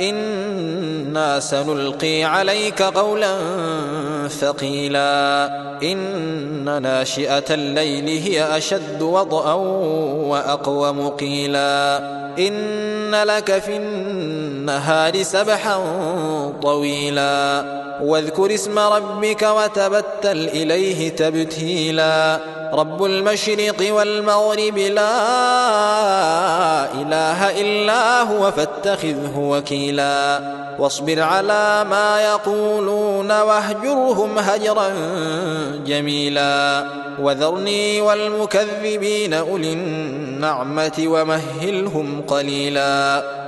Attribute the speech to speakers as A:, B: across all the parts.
A: أنا سنلقي عليك قولا ثقيلا ان ناشئه الليل هي اشد وطئا واقوم قيلا ان لك في النهار سبحا طويلا واذكر اسم ربك وتبتل اليه تبتيلا رب المشرق والمغرب لا اله الا هو فاتخذه وكيلا واصبر على ما يقولون واهجرهم هجرا جميلا. وذرني والمكذبين أولي النعمة ومهلهم قليلا.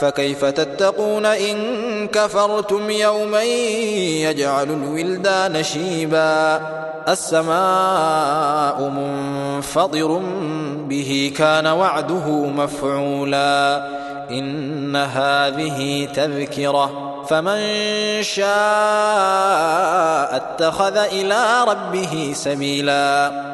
A: فكيف تتقون إن كفرتم يوما يجعل الولدان شيبا؟ السماء منفطر به كان وعده مفعولا. إن هذه تذكرة. فمن شاء اتخذ إلى ربه سبيلا.